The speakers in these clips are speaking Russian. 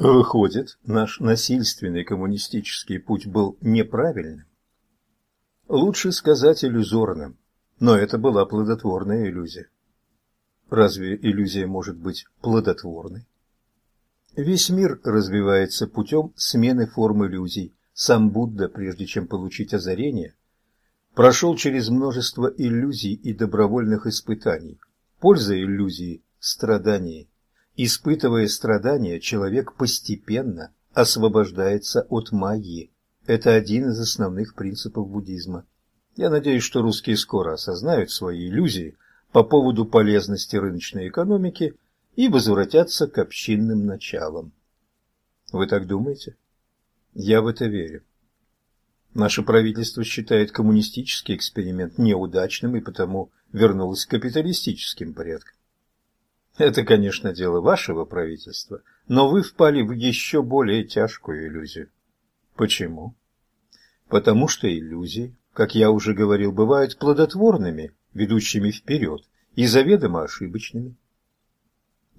Выходит, наш насильственный коммунистический путь был неправильным? Лучше сказать иллюзорным, но это была плодотворная иллюзия. Разве иллюзия может быть плодотворной? Весь мир развивается путем смены форм иллюзий. Сам Будда, прежде чем получить озарение, прошел через множество иллюзий и добровольных испытаний. Польза иллюзии – страдание. Испытывая страдания, человек постепенно освобождается от магии. Это один из основных принципов буддизма. Я надеюсь, что русские скоро осознают свои иллюзии по поводу полезности рыночной экономики и возвратятся к общинным началам. Вы так думаете? Я в это верю. Наше правительство считает коммунистический эксперимент неудачным и потому вернулось к капиталистическим порядкам. Это, конечно, дело вашего правительства, но вы впали в еще более тяжкую иллюзию. Почему? Потому что иллюзии, как я уже говорил, бывают плодотворными, ведущими вперед, и заведомо ошибочными.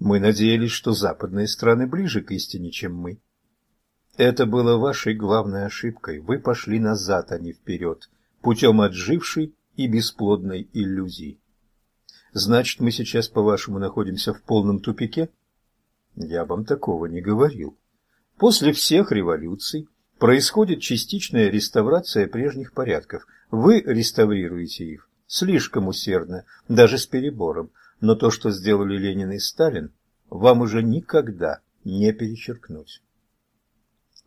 Мы надеялись, что западные страны ближе к истине, чем мы. Это было вашей главной ошибкой. Вы пошли назад, а не вперед, путем отжившей и бесплодной иллюзии. Значит, мы сейчас, по-вашему, находимся в полном тупике? Я вам такого не говорил. После всех революций происходит частичная реставрация прежних порядков. Вы реставрируете их слишком усердно, даже с перебором, но то, что сделали Ленин и Сталин, вам уже никогда не перечеркнуть.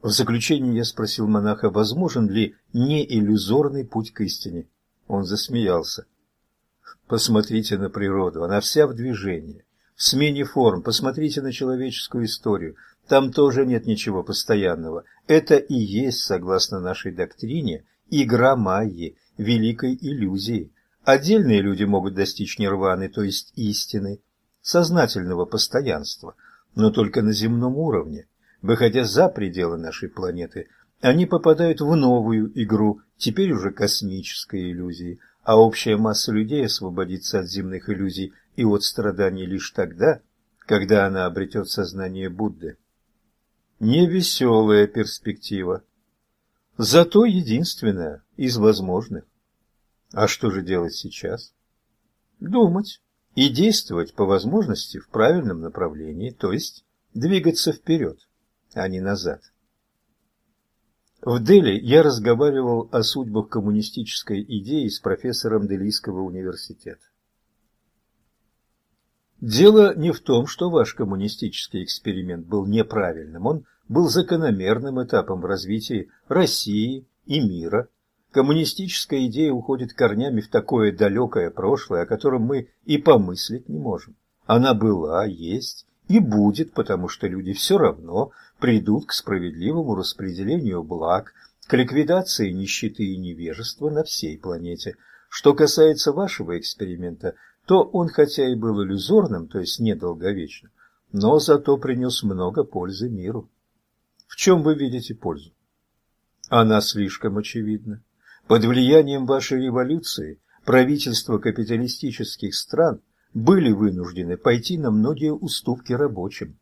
В заключение я спросил монаха, возможен ли не иллюзорный путь к истине. Он засмеялся. Посмотрите на природу, она вся в движении, в смене форм. Посмотрите на человеческую историю. Там тоже нет ничего постоянного. Это и есть, согласно нашей доктрине, игра Майи, великой иллюзии. Отдельные люди могут достичь нирваны, то есть истины, сознательного постоянства, но только на земном уровне. Выходя за пределы нашей планеты, они попадают в новую игру, теперь уже космической иллюзии – а общая масса людей освободится от земных иллюзий и от страданий лишь тогда, когда она обретет сознание Будды. Невеселая перспектива, зато единственная из возможных. А что же делать сейчас? Думать и действовать по возможности в правильном направлении, то есть двигаться вперед, а не назад. В Дели я разговаривал о судьбах коммунистической идеи с профессором Делийского университета. Дело не в том, что ваш коммунистический эксперимент был неправильным, он был закономерным этапом в развитии России и мира. Коммунистическая идея уходит корнями в такое далекое прошлое, о котором мы и помыслить не можем. Она была, есть и будет, потому что люди все равно придут к справедливому распределению благ, к ликвидации нищеты и невежества на всей планете. Что касается вашего эксперимента, то он хотя и был иллюзорным, то есть недолговечным, но зато принес много пользы миру. В чем вы видите пользу? Она слишком очевидна. Под влиянием вашей революции правительства капиталистических стран были вынуждены пойти на многие уступки рабочим.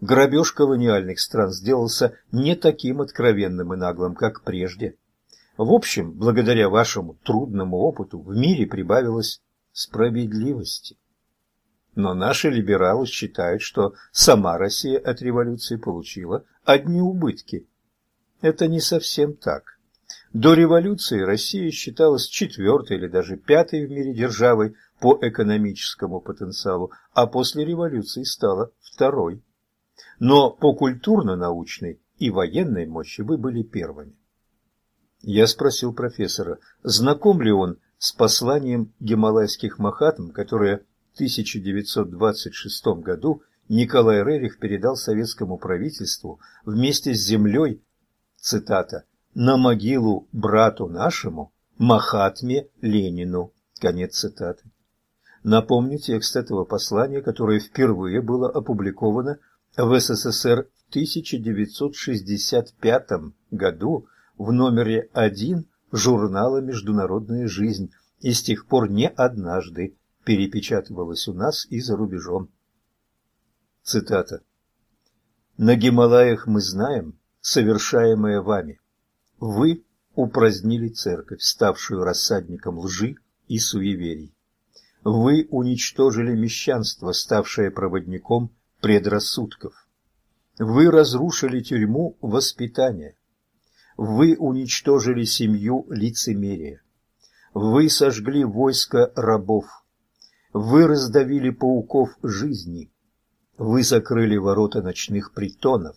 Грабеж колониальных стран сделался не таким откровенным и наглым, как прежде. В общем, благодаря вашему трудному опыту в мире прибавилось справедливости. Но наши либералы считают, что сама Россия от революции получила одни убытки. Это не совсем так. До революции Россия считалась четвертой или даже пятой в мире державой по экономическому потенциалу, а после революции стала второй но по культурно-научной и военной мощи вы были первыми. Я спросил профессора, знаком ли он с посланием гималайских махатм, которое в 1926 году Николай Рерих передал советскому правительству вместе с землей, цитата, «на могилу брату нашему, Махатме Ленину». Конец цитаты. Напомню текст этого послания, которое впервые было опубликовано в СССР в 1965 году в номере 1 журнала «Международная жизнь» и с тех пор не однажды перепечатывалась у нас и за рубежом. Цитата. На Гималаях мы знаем совершаемое вами. Вы упразднили церковь, ставшую рассадником лжи и суеверий. Вы уничтожили мещанство, ставшее проводником предрассудков. Вы разрушили тюрьму воспитания. Вы уничтожили семью лицемерия. Вы сожгли войско рабов. Вы раздавили пауков жизни. Вы закрыли ворота ночных притонов.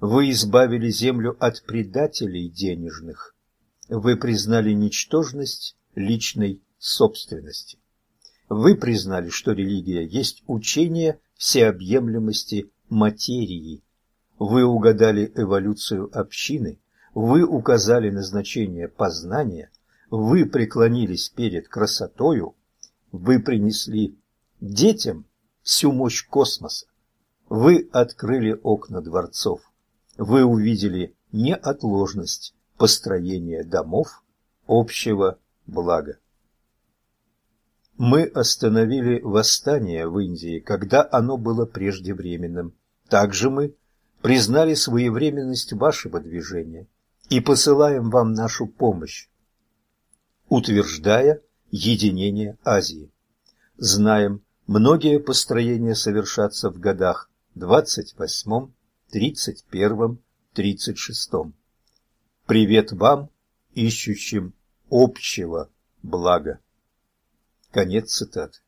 Вы избавили землю от предателей денежных. Вы признали ничтожность личной собственности. Вы признали, что религия есть учение всеобъемлемости материи. Вы угадали эволюцию общины, вы указали назначение познания, вы преклонились перед красотою, вы принесли детям всю мощь космоса, вы открыли окна дворцов, вы увидели неотложность построения домов общего блага. Мы остановили восстание в Индии, когда оно было преждевременным. Также мы признали своевременность вашего движения и посылаем вам нашу помощь, утверждая единение Азии. Знаем, многие построения совершатся в годах 28, 31, 36. Привет вам, ищущим общего блага. Конец цитаты.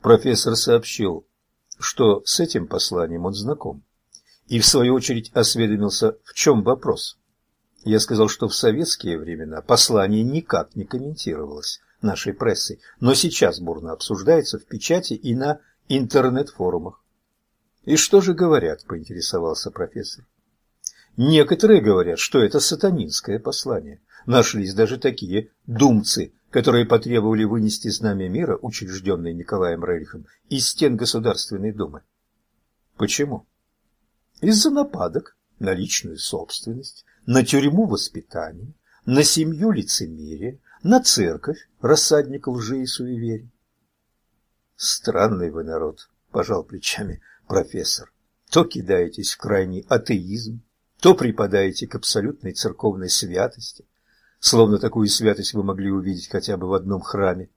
Профессор сообщил, что с этим посланием он знаком, и в свою очередь осведомился, в чем вопрос. Я сказал, что в советские времена послание никак не комментировалось нашей прессой, но сейчас бурно обсуждается в печати и на интернет-форумах. «И что же говорят?» – поинтересовался профессор. «Некоторые говорят, что это сатанинское послание. Нашлись даже такие думцы, которые потребовали вынести знамя мира, учрежденное Николаем Рерихом, из стен Государственной Думы. Почему? Из-за нападок на личную собственность, на тюрьму воспитания, на семью лицемерия, на церковь, рассадник лжи и суеверий. Странный вы народ, пожал плечами профессор. То кидаетесь в крайний атеизм, то припадаете к абсолютной церковной святости, словно такую святость вы могли увидеть хотя бы в одном храме.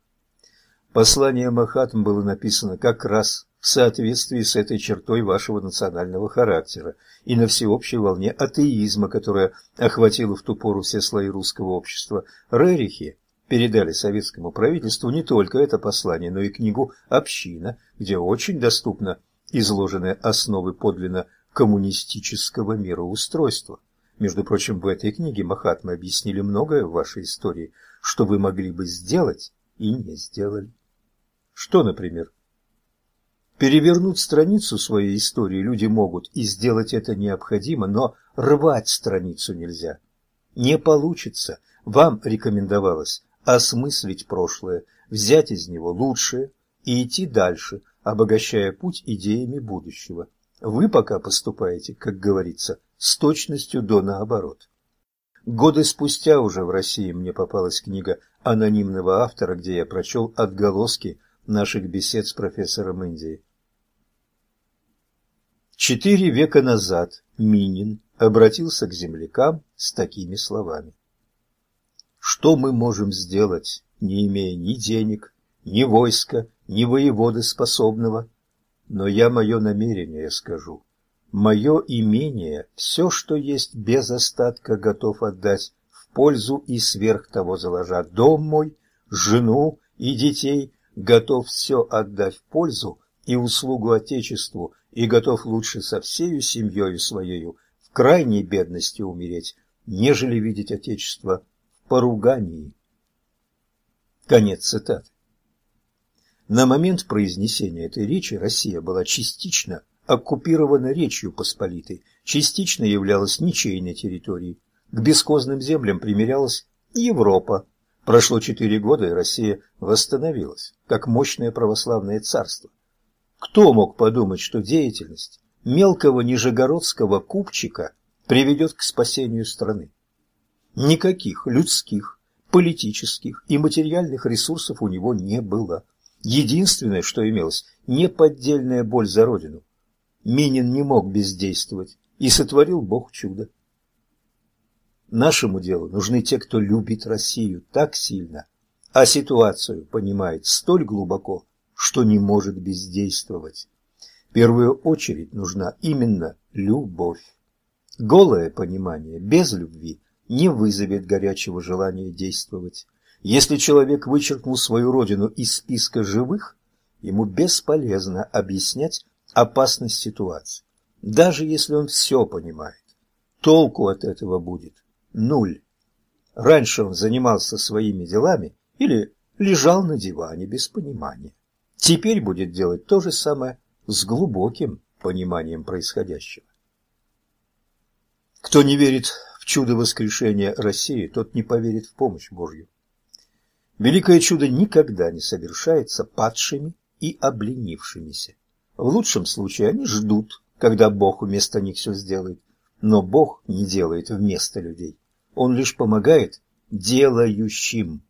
Послание Махатм было написано как раз в соответствии с этой чертой вашего национального характера и на всеобщей волне атеизма, которая охватила в ту пору все слои русского общества. Рерихи передали советскому правительству не только это послание, но и книгу «Община», где очень доступно изложены основы подлинно коммунистического мироустройства. Между прочим, в этой книге Махатмы объяснили многое в вашей истории, что вы могли бы сделать и не сделали. Что, например? Перевернуть страницу своей истории люди могут, и сделать это необходимо, но рвать страницу нельзя. Не получится. Вам рекомендовалось осмыслить прошлое, взять из него лучшее и идти дальше, обогащая путь идеями будущего. Вы пока поступаете, как говорится, с точностью до наоборот. Годы спустя уже в России мне попалась книга анонимного автора, где я прочел отголоски наших бесед с профессором Индии. Четыре века назад Минин обратился к землякам с такими словами. Что мы можем сделать, не имея ни денег, ни войска, ни воеводы способного? Но я мое намерение скажу. Мое имение, все, что есть, без остатка готов отдать в пользу и сверх того заложа. Дом мой, жену и детей готов все отдать в пользу и услугу Отечеству, и готов лучше со всею семьей своею в крайней бедности умереть, нежели видеть Отечество в поругании. Конец цитаты. На момент произнесения этой речи Россия была частично оккупирована Речью Посполитой, частично являлась ничейной территорией. К бесхозным землям примирялась Европа. Прошло четыре года, и Россия восстановилась, как мощное православное царство. Кто мог подумать, что деятельность мелкого нижегородского купчика приведет к спасению страны? Никаких людских, политических и материальных ресурсов у него не было. Единственное, что имелось – неподдельная боль за родину – Минин не мог бездействовать, и сотворил Бог чудо. Нашему делу нужны те, кто любит Россию так сильно, а ситуацию понимает столь глубоко, что не может бездействовать. В первую очередь нужна именно любовь. Голое понимание без любви не вызовет горячего желания действовать. Если человек вычеркнул свою родину из списка живых, ему бесполезно объяснять опасность ситуации. Даже если он все понимает, толку от этого будет нуль. Раньше он занимался своими делами или лежал на диване без понимания. Теперь будет делать то же самое с глубоким пониманием происходящего. Кто не верит в чудо воскрешения России, тот не поверит в помощь Божью. Великое чудо никогда не совершается падшими и обленившимися. В лучшем случае они ждут, когда Бог вместо них все сделает, но Бог не делает вместо людей. Он лишь помогает делающим.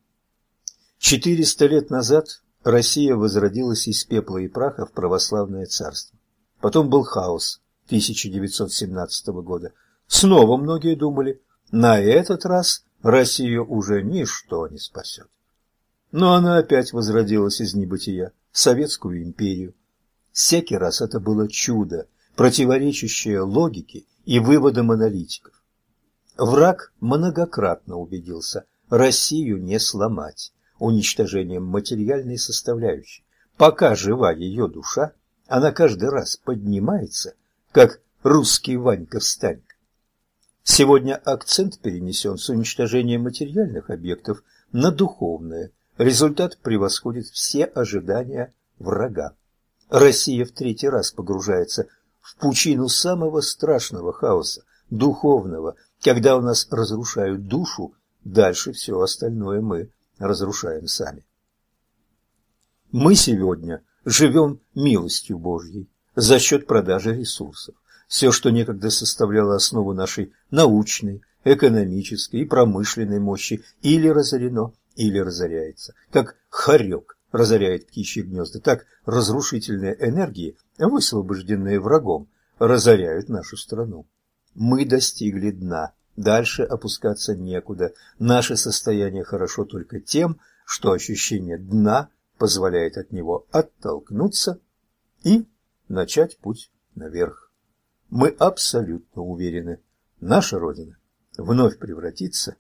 Четыреста лет назад Россия возродилась из пепла и праха в православное царство. Потом был хаос 1917 года. Снова многие думали, на этот раз Россию уже ничто не спасет. Но она опять возродилась из небытия, Советскую империю. Всякий раз это было чудо, противоречащее логике и выводам аналитиков. Враг многократно убедился, Россию не сломать уничтожением материальной составляющей. Пока жива ее душа, она каждый раз поднимается, как русский Ванька-встанька. Сегодня акцент перенесен с уничтожения материальных объектов на духовное. Результат превосходит все ожидания врага. Россия в третий раз погружается в пучину самого страшного хаоса, духовного, когда у нас разрушают душу, дальше все остальное мы разрушаем сами. Мы сегодня живем милостью Божьей за счет продажи ресурсов. Все, что некогда составляло основу нашей научной, экономической и промышленной мощи, или разорено, или разоряется, как хорек разоряет птичьи гнезда, так разрушительные энергии, высвобожденные врагом, разоряют нашу страну. Мы достигли дна, дальше опускаться некуда. Наше состояние хорошо только тем, что ощущение дна позволяет от него оттолкнуться и начать путь наверх. Мы абсолютно уверены, наша Родина вновь превратится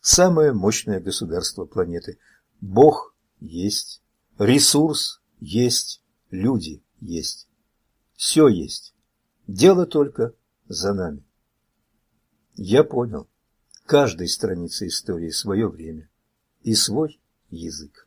самое мощное государство планеты. Бог есть, ресурс есть, люди есть. Все есть. Дело только за нами. Я понял. Каждой странице истории свое время и свой язык.